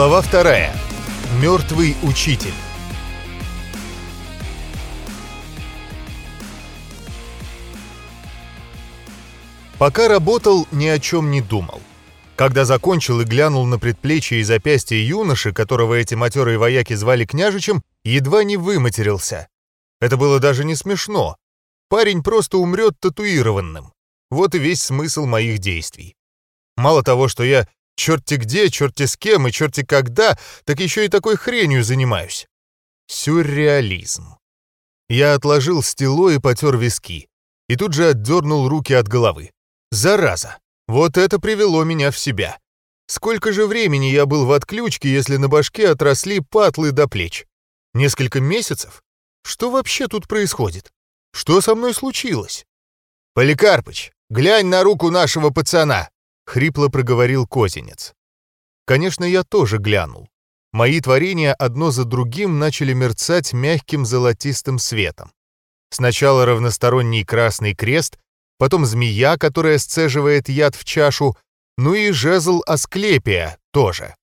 Глава вторая. Мертвый учитель. Пока работал, ни о чем не думал. Когда закончил и глянул на предплечье и запястье юноши, которого эти матерые вояки звали княжичем, едва не выматерился. Это было даже не смешно. Парень просто умрет татуированным. Вот и весь смысл моих действий. Мало того, что я черти где, черти с кем и черти когда, так еще и такой хренью занимаюсь. Сюрреализм. Я отложил стело и потер виски. И тут же отдернул руки от головы. Зараза! Вот это привело меня в себя. Сколько же времени я был в отключке, если на башке отросли патлы до плеч? Несколько месяцев? Что вообще тут происходит? Что со мной случилось? Поликарпыч, глянь на руку нашего пацана, хрипло проговорил Козинец. Конечно, я тоже глянул. Мои творения одно за другим начали мерцать мягким золотистым светом. Сначала равносторонний красный крест, потом змея, которая сцеживает яд в чашу, ну и жезл Асклепия тоже.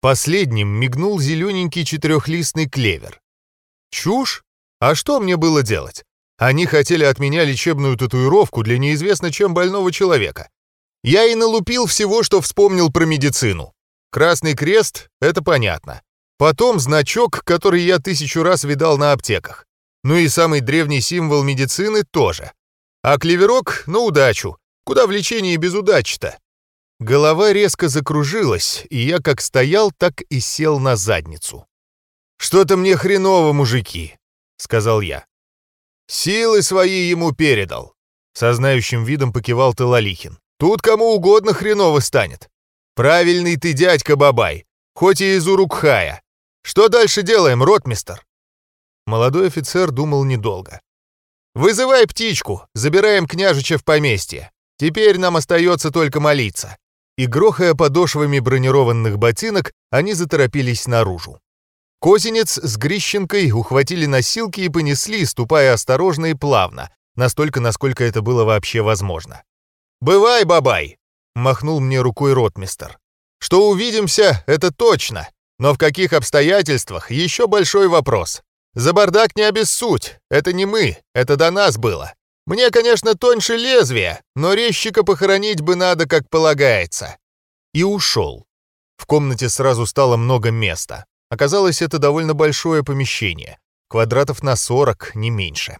Последним мигнул зелененький четырехлистный клевер. Чушь? А что мне было делать? Они хотели от меня лечебную татуировку для неизвестно чем больного человека. Я и налупил всего, что вспомнил про медицину. Красный крест — это понятно. Потом значок, который я тысячу раз видал на аптеках. Ну и самый древний символ медицины тоже. А клеверок — на удачу. Куда в лечении без удачи-то? Голова резко закружилась, и я как стоял, так и сел на задницу. «Что-то мне хреново, мужики», — сказал я. «Силы свои ему передал», — со знающим видом покивал Талалихин. Тут кому угодно хреново станет. Правильный ты дядька Бабай, хоть и из Урукхая. Что дальше делаем, ротмистер?» Молодой офицер думал недолго. «Вызывай птичку, забираем княжича в поместье. Теперь нам остается только молиться». И, грохая подошвами бронированных ботинок, они заторопились наружу. Козинец с Грищенкой ухватили носилки и понесли, ступая осторожно и плавно, настолько, насколько это было вообще возможно. «Бывай, бабай!» — махнул мне рукой ротмистер. «Что увидимся, это точно, но в каких обстоятельствах — еще большой вопрос. За бардак не обессудь, это не мы, это до нас было. Мне, конечно, тоньше лезвия, но резчика похоронить бы надо, как полагается». И ушел. В комнате сразу стало много места. Оказалось, это довольно большое помещение. Квадратов на 40, не меньше.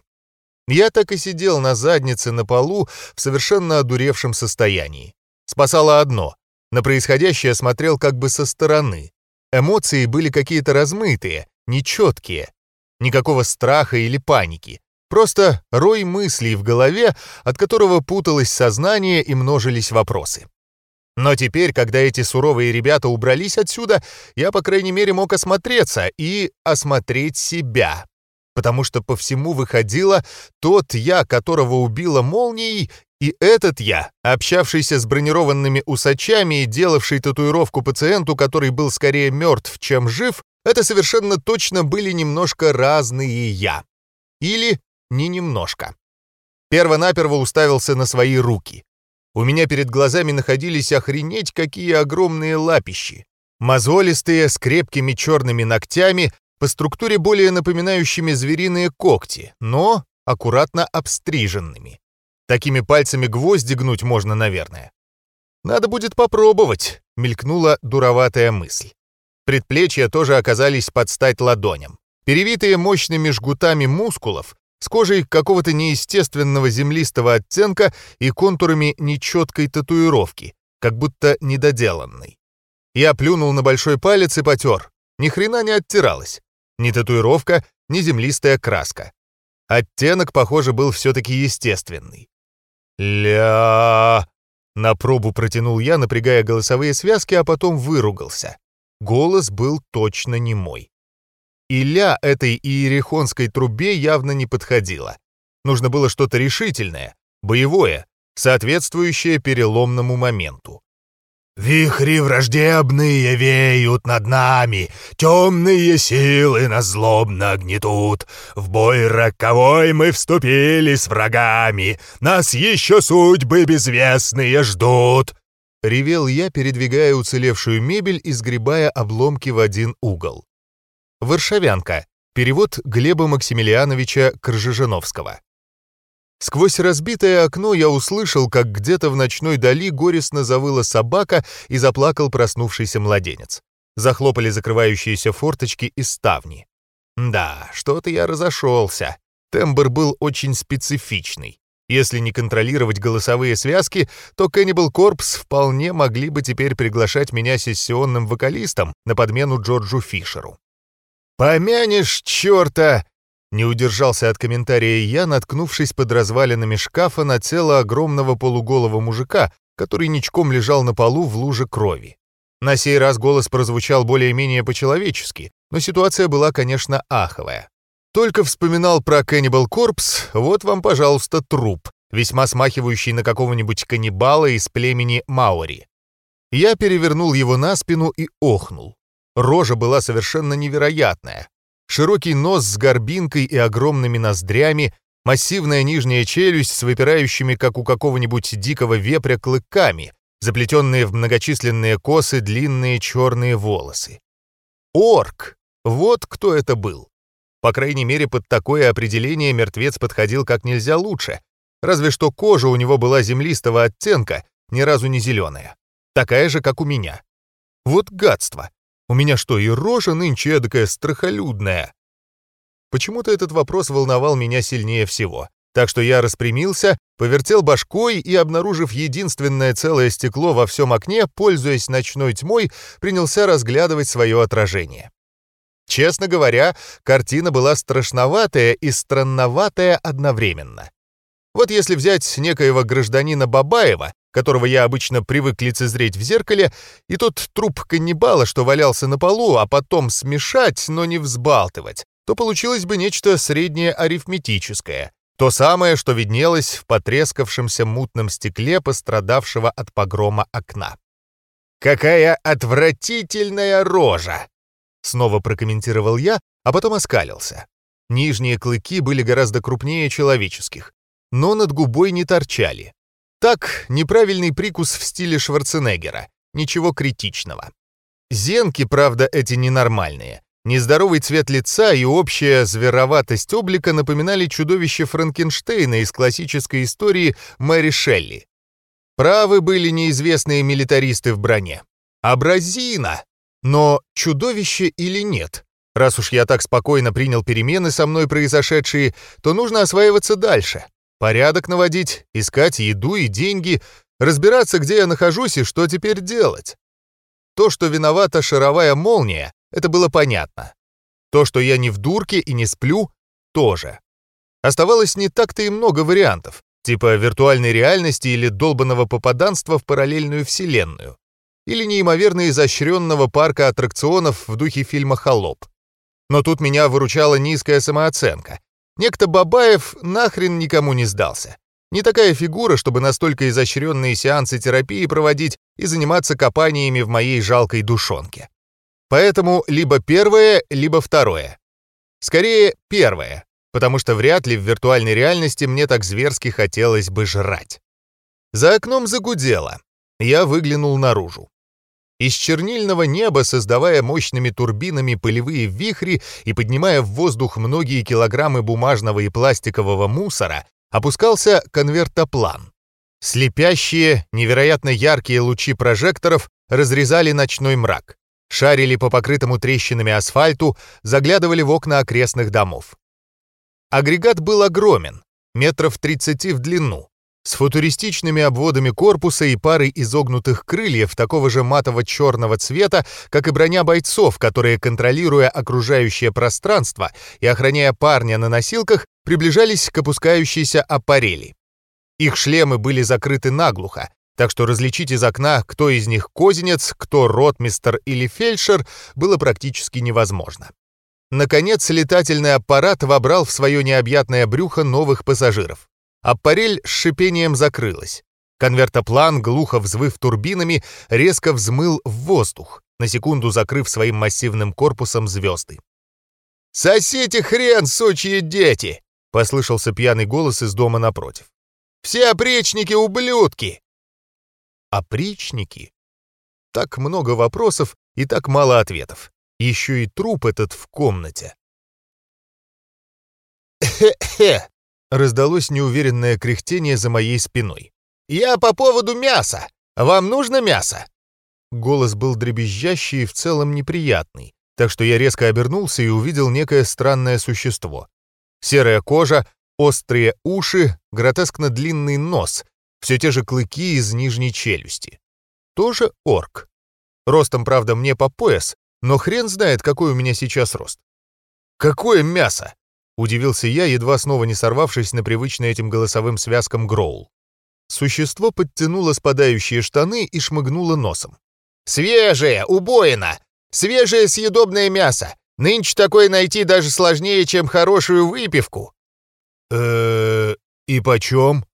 Я так и сидел на заднице на полу в совершенно одуревшем состоянии. Спасало одно. На происходящее смотрел как бы со стороны. Эмоции были какие-то размытые, нечеткие. Никакого страха или паники. Просто рой мыслей в голове, от которого путалось сознание и множились вопросы. Но теперь, когда эти суровые ребята убрались отсюда, я, по крайней мере, мог осмотреться и осмотреть себя потому что по всему выходило тот я, которого убила молнией, и этот я, общавшийся с бронированными усачами и делавший татуировку пациенту, который был скорее мертв, чем жив, это совершенно точно были немножко разные я. Или не немножко. Первонаперво уставился на свои руки. У меня перед глазами находились охренеть какие огромные лапищи. Мозолистые, с крепкими черными ногтями, по структуре более напоминающими звериные когти, но аккуратно обстриженными. Такими пальцами гвозди гнуть можно, наверное. «Надо будет попробовать», — мелькнула дуроватая мысль. Предплечья тоже оказались под стать ладоням. Перевитые мощными жгутами мускулов, с кожей какого-то неестественного землистого оттенка и контурами нечеткой татуировки, как будто недоделанной. Я плюнул на большой палец и потер. Ни хрена не оттиралось. Ни татуировка, ни землистая краска. Оттенок, похоже, был все-таки естественный. «Ля...» На пробу протянул я, напрягая голосовые связки, а потом выругался. Голос был точно не мой. И ля этой иерихонской трубе явно не подходило. Нужно было что-то решительное, боевое, соответствующее переломному моменту. Вихри враждебные веют над нами, темные силы нас злобно гнетут. В бой роковой мы вступили с врагами, нас еще судьбы безвестные ждут. — ревел я, передвигая уцелевшую мебель и сгребая обломки в один угол. Варшавянка. Перевод Глеба Максимилиановича Кржижановского. Сквозь разбитое окно я услышал, как где-то в ночной дали горестно завыла собака и заплакал проснувшийся младенец. Захлопали закрывающиеся форточки и ставни. Да, что-то я разошелся. Тембр был очень специфичный. Если не контролировать голосовые связки, то Cannibal Corpse вполне могли бы теперь приглашать меня сессионным вокалистом на подмену Джорджу Фишеру. «Помянешь черта!» Не удержался от комментария я, наткнувшись под развалинами шкафа на тело огромного полуголого мужика, который ничком лежал на полу в луже крови. На сей раз голос прозвучал более-менее по-человечески, но ситуация была, конечно, аховая. Только вспоминал про Cannibal Corpse, вот вам, пожалуйста, труп, весьма смахивающий на какого-нибудь каннибала из племени Маори. Я перевернул его на спину и охнул. Рожа была совершенно невероятная. Широкий нос с горбинкой и огромными ноздрями, массивная нижняя челюсть с выпирающими, как у какого-нибудь дикого вепря, клыками, заплетенные в многочисленные косы длинные черные волосы. Орк! Вот кто это был. По крайней мере, под такое определение мертвец подходил как нельзя лучше, разве что кожа у него была землистого оттенка, ни разу не зеленая. Такая же, как у меня. Вот гадство. У меня что, и рожа нынче эдакая страхолюдная? Почему-то этот вопрос волновал меня сильнее всего. Так что я распрямился, повертел башкой и, обнаружив единственное целое стекло во всем окне, пользуясь ночной тьмой, принялся разглядывать свое отражение. Честно говоря, картина была страшноватая и странноватая одновременно. Вот если взять некоего гражданина Бабаева, которого я обычно привык лицезреть в зеркале, и тот труп каннибала, что валялся на полу, а потом смешать, но не взбалтывать, то получилось бы нечто среднее арифметическое, то самое, что виднелось в потрескавшемся мутном стекле пострадавшего от погрома окна. «Какая отвратительная рожа!» Снова прокомментировал я, а потом оскалился. Нижние клыки были гораздо крупнее человеческих, но над губой не торчали. Так, неправильный прикус в стиле Шварценеггера. Ничего критичного. Зенки, правда, эти ненормальные. Нездоровый цвет лица и общая звероватость облика напоминали чудовище Франкенштейна из классической истории Мэри Шелли. Правы были неизвестные милитаристы в броне. Абразина! Но чудовище или нет? Раз уж я так спокойно принял перемены со мной произошедшие, то нужно осваиваться дальше. Порядок наводить, искать еду и деньги, разбираться, где я нахожусь и что теперь делать. То, что виновата шаровая молния, это было понятно. То, что я не в дурке и не сплю, тоже. Оставалось не так-то и много вариантов, типа виртуальной реальности или долбанного попаданства в параллельную вселенную. Или неимоверно изощренного парка аттракционов в духе фильма «Холоп». Но тут меня выручала низкая самооценка. Некто Бабаев нахрен никому не сдался. Не такая фигура, чтобы настолько изощренные сеансы терапии проводить и заниматься копаниями в моей жалкой душонке. Поэтому либо первое, либо второе. Скорее, первое, потому что вряд ли в виртуальной реальности мне так зверски хотелось бы жрать. За окном загудело. Я выглянул наружу. Из чернильного неба, создавая мощными турбинами пылевые вихри и поднимая в воздух многие килограммы бумажного и пластикового мусора, опускался конвертоплан. Слепящие, невероятно яркие лучи прожекторов разрезали ночной мрак шарили по покрытому трещинами асфальту, заглядывали в окна окрестных домов. Агрегат был огромен, метров 30 в длину, с футуристичными обводами корпуса и парой изогнутых крыльев такого же матово-черного цвета, как и броня бойцов, которые, контролируя окружающее пространство и охраняя парня на носилках, приближались к опускающейся аппарели. Их шлемы были закрыты наглухо, так что различить из окна, кто из них козинец, кто ротмистер или фельдшер, было практически невозможно. Наконец, летательный аппарат вобрал в свое необъятное брюхо новых пассажиров. Аппарель с шипением закрылась. Конвертоплан, глухо взвыв турбинами, резко взмыл в воздух, на секунду закрыв своим массивным корпусом звезды. «Сосите хрен, сучьи дети!» — послышался пьяный голос из дома напротив. «Все опричники — ублюдки! Опричники? Так много вопросов и так мало ответов. Еще и труп этот в комнате. «Хе-хе!» — раздалось неуверенное кряхтение за моей спиной. «Я по поводу мяса! Вам нужно мясо?» Голос был дребезжащий и в целом неприятный, так что я резко обернулся и увидел некое странное существо. Серая кожа, острые уши, гротескно длинный нос, все те же клыки из нижней челюсти. Тоже орк. Ростом, правда, мне по пояс, но хрен знает, какой у меня сейчас рост. «Какое мясо!» — удивился я, едва снова не сорвавшись на привычный этим голосовым связкам гроул. Существо подтянуло спадающие штаны и шмыгнуло носом. «Свежее, убоина! Свежее съедобное мясо! Нынче такое найти даже сложнее, чем хорошую выпивку!» э и почем?»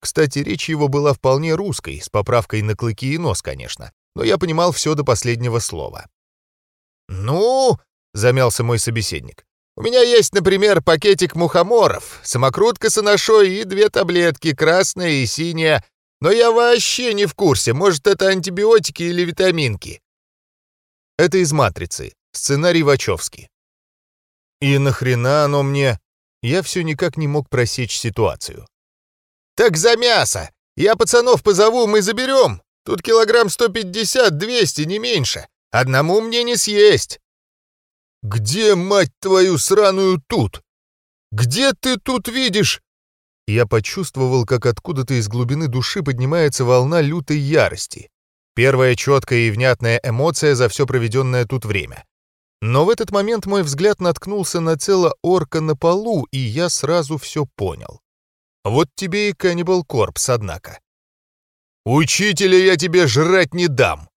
Кстати, речь его была вполне русской, с поправкой на клыки и нос, конечно, но я понимал все до последнего слова. «Ну...» — замялся мой собеседник. «У меня есть, например, пакетик мухоморов, самокрутка с анашой и две таблетки, красная и синяя, но я вообще не в курсе, может, это антибиотики или витаминки». Это из «Матрицы», сценарий Вачовски. «И нахрена оно мне?» Я все никак не мог просечь ситуацию. «Так за мясо! Я пацанов позову, мы заберем! Тут килограмм 150-200, не меньше! Одному мне не съесть!» «Где, мать твою, сраную тут? Где ты тут видишь?» Я почувствовал, как откуда-то из глубины души поднимается волна лютой ярости. Первая четкая и внятная эмоция за все проведенное тут время. Но в этот момент мой взгляд наткнулся на тело орка на полу, и я сразу все понял. Вот тебе и Каннибал Корпс, однако. «Учителя я тебе жрать не дам!»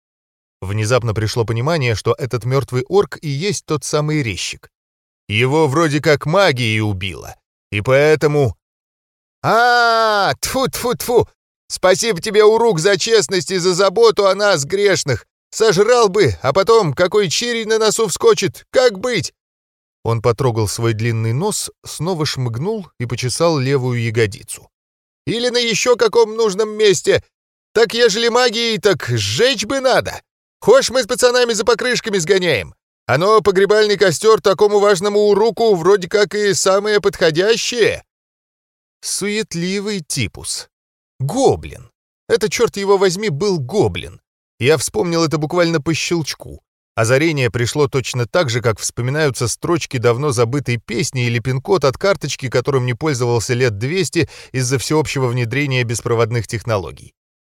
Внезапно пришло понимание, что этот мертвый орк и есть тот самый резчик. Его вроде как магией убило, и поэтому... а, -а, тьфу тьфу тьфу Спасибо тебе, Урук, за честность и за заботу о нас, грешных! Сожрал бы, а потом какой чирий на носу вскочит, как быть?» Он потрогал свой длинный нос, снова шмыгнул и почесал левую ягодицу. «Или на еще каком нужном месте. Так ежели магией, так сжечь бы надо. Хочешь, мы с пацанами за покрышками сгоняем? Оно, погребальный костер, такому важному уруку вроде как и самое подходящее». Суетливый типус. Гоблин. Это, черт его возьми, был гоблин. Я вспомнил это буквально по щелчку. Озарение пришло точно так же, как вспоминаются строчки давно забытой песни или пин-код от карточки, которым не пользовался лет 200 из-за всеобщего внедрения беспроводных технологий.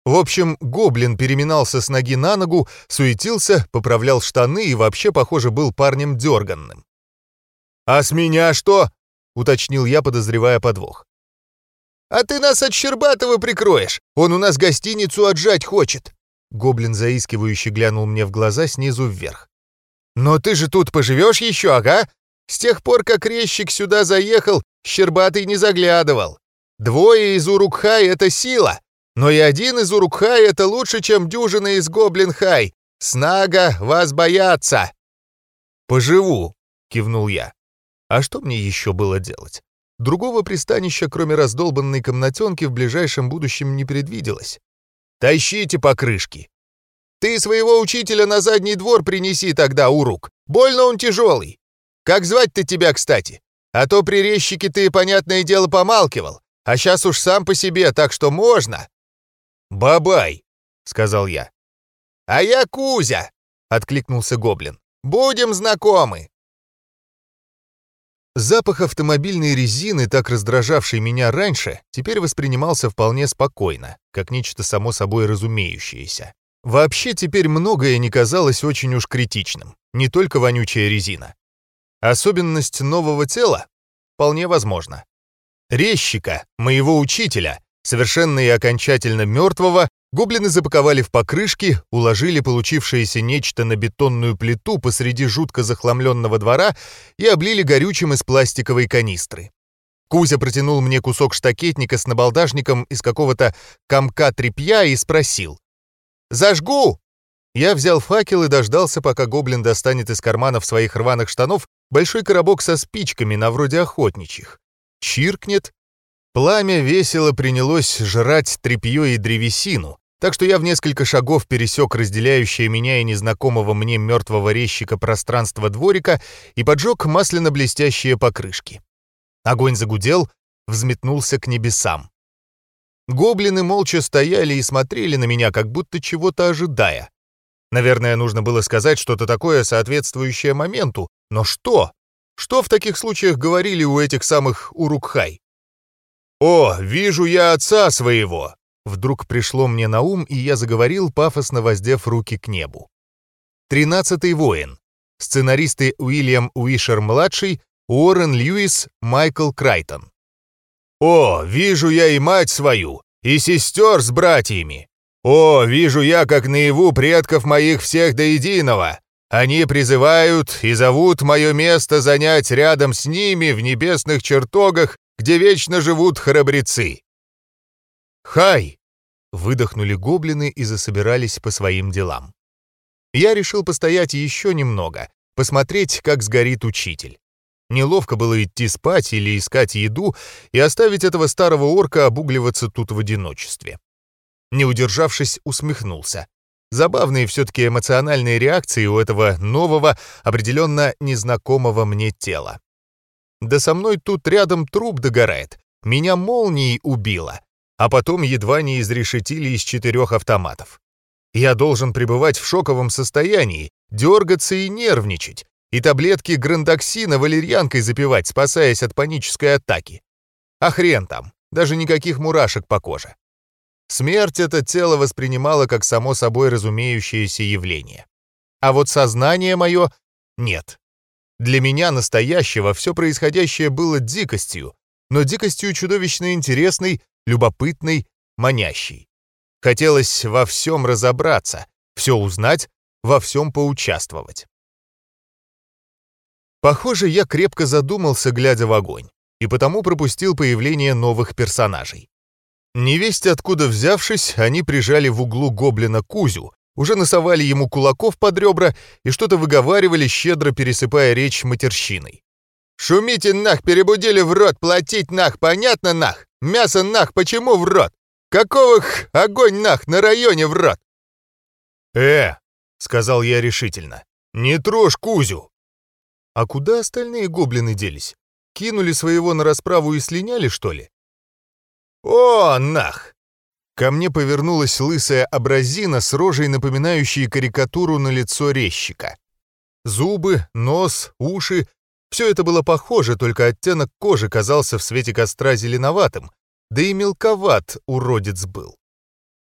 В общем, гоблин переминался с ноги на ногу, суетился, поправлял штаны и вообще, похоже, был парнем дерганным. «А с меня что?» — уточнил я, подозревая подвох. «А ты нас от Щербатова прикроешь! Он у нас гостиницу отжать хочет!» Гоблин заискивающе глянул мне в глаза снизу вверх. «Но ты же тут поживешь еще, ага? С тех пор, как резчик сюда заехал, Щербатый не заглядывал. Двое из Урукхай — это сила, но и один из Урукхай — это лучше, чем дюжина из Гоблин-Хай. Снага вас боятся!» «Поживу», — кивнул я. «А что мне еще было делать?» Другого пристанища, кроме раздолбанной комнатенки, в ближайшем будущем не предвиделось. Тащите покрышки. Ты своего учителя на задний двор принеси тогда, Урук. Больно он тяжелый. Как звать-то тебя, кстати? А то при резчике ты, понятное дело, помалкивал. А сейчас уж сам по себе, так что можно. «Бабай», — сказал я. «А я Кузя», — откликнулся гоблин. «Будем знакомы». Запах автомобильной резины, так раздражавший меня раньше, теперь воспринимался вполне спокойно, как нечто само собой разумеющееся. Вообще теперь многое не казалось очень уж критичным, не только вонючая резина. Особенность нового тела? Вполне возможно. Резчика, моего учителя, совершенно и окончательно мертвого, Гоблины запаковали в покрышки, уложили получившееся нечто на бетонную плиту посреди жутко захламленного двора и облили горючим из пластиковой канистры. Кузя протянул мне кусок штакетника с набалдажником из какого-то комка тряпья и спросил. «Зажгу!» Я взял факел и дождался, пока гоблин достанет из карманов своих рваных штанов большой коробок со спичками на вроде охотничьих. Чиркнет, Пламя весело принялось жрать тряпье и древесину, так что я в несколько шагов пересек разделяющее меня и незнакомого мне мертвого резчика пространство дворика и поджег масляно-блестящие покрышки. Огонь загудел, взметнулся к небесам. Гоблины молча стояли и смотрели на меня, как будто чего-то ожидая. Наверное, нужно было сказать что-то такое, соответствующее моменту, но что? Что в таких случаях говорили у этих самых Урукхай? «О, вижу я отца своего!» Вдруг пришло мне на ум, и я заговорил, пафосно воздев руки к небу. «Тринадцатый воин». Сценаристы Уильям Уишер-младший, Уоррен Льюис, Майкл Крайтон. «О, вижу я и мать свою, и сестер с братьями! О, вижу я, как наяву предков моих всех до единого! Они призывают и зовут мое место занять рядом с ними в небесных чертогах, где вечно живут храбрецы. «Хай!» — выдохнули гоблины и засобирались по своим делам. Я решил постоять еще немного, посмотреть, как сгорит учитель. Неловко было идти спать или искать еду и оставить этого старого орка обугливаться тут в одиночестве. Не удержавшись, усмехнулся. Забавные все-таки эмоциональные реакции у этого нового, определенно незнакомого мне тела. Да со мной тут рядом труп догорает. Меня молнией убило. А потом едва не изрешетили из четырех автоматов. Я должен пребывать в шоковом состоянии, дергаться и нервничать, и таблетки грандоксина валерьянкой запивать, спасаясь от панической атаки. А хрен там, даже никаких мурашек по коже. Смерть это тело воспринимало как само собой разумеющееся явление. А вот сознание мое — нет. Для меня настоящего все происходящее было дикостью, но дикостью чудовищно интересной, любопытной, манящей. Хотелось во всем разобраться, все узнать, во всем поучаствовать. Похоже, я крепко задумался, глядя в огонь, и потому пропустил появление новых персонажей. Невесть откуда взявшись, они прижали в углу гоблина Кузю, уже носовали ему кулаков под ребра и что-то выговаривали, щедро пересыпая речь матерщиной. «Шумите нах, перебудили в рот, платить нах, понятно нах? Мясо нах, почему в рот? Какого х, огонь нах, на районе в рот?» «Э!» — сказал я решительно. «Не трожь Кузю!» А куда остальные гоблины делись? Кинули своего на расправу и слиняли, что ли? «О, нах!» Ко мне повернулась лысая абразина с рожей, напоминающей карикатуру на лицо резчика. Зубы, нос, уши — все это было похоже, только оттенок кожи казался в свете костра зеленоватым, да и мелковат уродец был.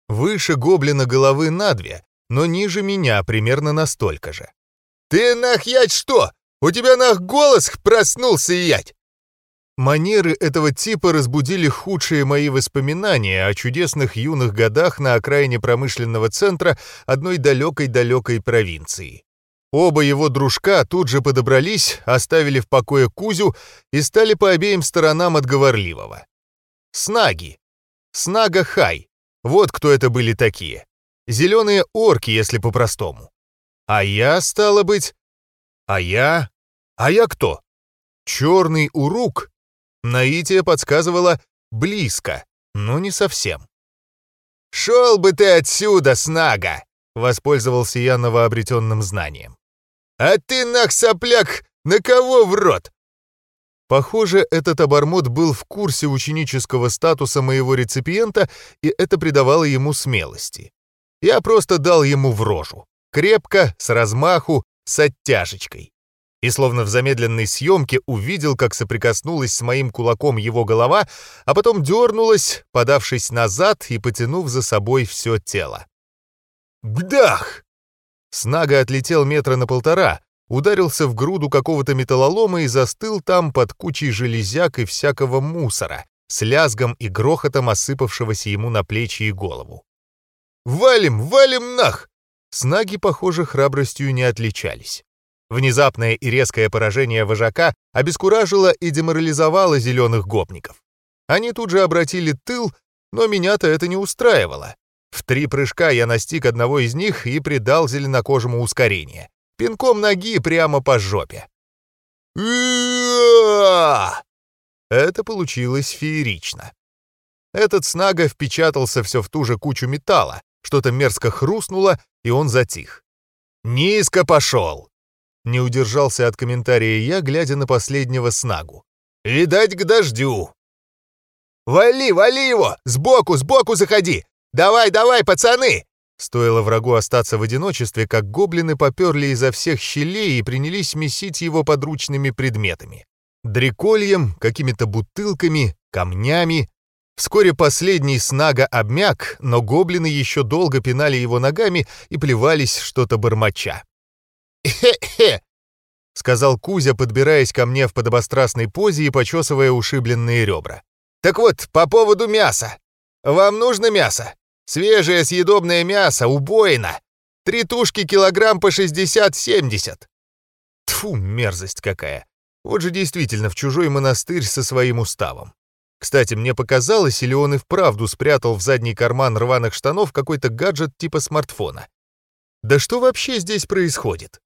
Выше гоблина головы на две, но ниже меня примерно настолько же. «Ты нах ять что? У тебя нах голос проснулся ять!» Манеры этого типа разбудили худшие мои воспоминания о чудесных юных годах на окраине промышленного центра одной далекой-далекой провинции. Оба его дружка тут же подобрались, оставили в покое Кузю и стали по обеим сторонам от говорливого. Снаги. Снага-хай. Вот кто это были такие. Зеленые орки, если по-простому. А я, стало быть... А я... А я кто? Черный урук Наитие подсказывала «близко», но не совсем. «Шел бы ты отсюда, снага!» — воспользовался я новообретенным знанием. «А ты, нах, сопляк, на кого в рот?» Похоже, этот обормот был в курсе ученического статуса моего реципиента, и это придавало ему смелости. Я просто дал ему в рожу. Крепко, с размаху, с оттяжечкой и словно в замедленной съемке увидел, как соприкоснулась с моим кулаком его голова, а потом дернулась, подавшись назад и потянув за собой все тело. «Гдах!» Снага отлетел метра на полтора, ударился в груду какого-то металлолома и застыл там под кучей железяк и всякого мусора, с лязгом и грохотом осыпавшегося ему на плечи и голову. «Валим, валим нах!» Снаги, похоже, храбростью не отличались. Внезапное и резкое поражение вожака обескуражило и деморализовало зеленых гопников. Они тут же обратили тыл, но меня-то это не устраивало. В три прыжка я настиг одного из них и придал зеленокожему ускорение. Пинком ноги прямо по жопе. Это получилось феерично. Этот снага впечатался все в ту же кучу металла, Что-то мерзко хрустнуло, и он затих. «Низко пошел!» Не удержался от комментария я, глядя на последнего снагу. «Видать, к дождю!» «Вали, вали его! Сбоку, сбоку заходи! Давай, давай, пацаны!» Стоило врагу остаться в одиночестве, как гоблины поперли изо всех щелей и принялись месить его подручными предметами. Дрекольем, какими-то бутылками, камнями. Вскоре последний снага обмяк, но гоблины еще долго пинали его ногами и плевались что-то бормоча. «Хе-хе!» — сказал Кузя, подбираясь ко мне в подобострастной позе и почесывая ушибленные ребра. «Так вот, по поводу мяса. Вам нужно мясо? Свежее съедобное мясо, убоина. Три тушки килограмм по 60-70. Тфу, мерзость какая. Вот же действительно в чужой монастырь со своим уставом. Кстати, мне показалось, или он и вправду спрятал в задний карман рваных штанов какой-то гаджет типа смартфона. Да что вообще здесь происходит?